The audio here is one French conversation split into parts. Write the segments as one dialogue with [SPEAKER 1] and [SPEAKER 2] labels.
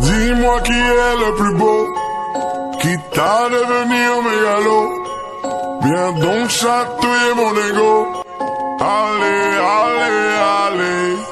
[SPEAKER 1] Dis-moi qui est le plus beau, qui t'a devenir mégalo. Viens donc chatouiller mon ego. Allez, allez, allez.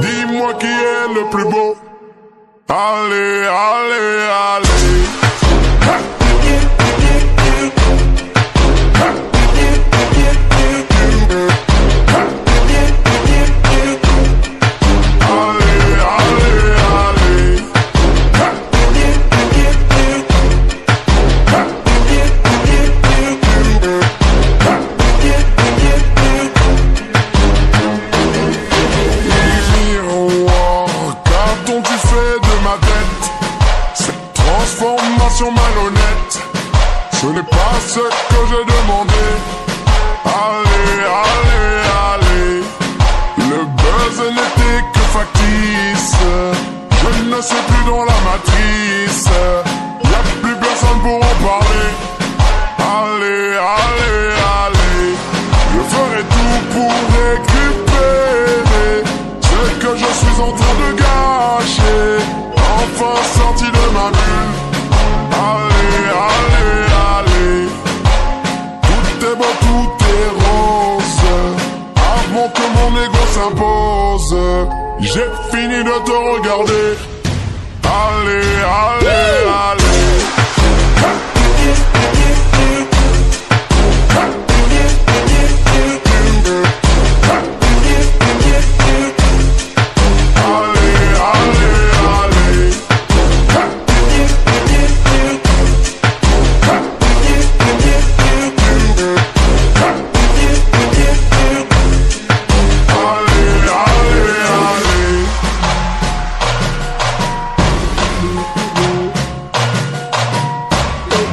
[SPEAKER 1] Dis-moi qui est le plus beau. Allez, allez, allez. Ce n'est pas ce que j'ai demandé. Allez, allez, allez. Le buzz n'était que factice. Je ne suis plus dans la matrice. Y'a plus personne pour en parler. Allez, allez, allez. Je ferai tout pour récupérer Ce que je suis en train de gâcher. Enfin sorti de ma bulle Avant que mon ego s'impose J'ai fini de te regarder. Allez, allez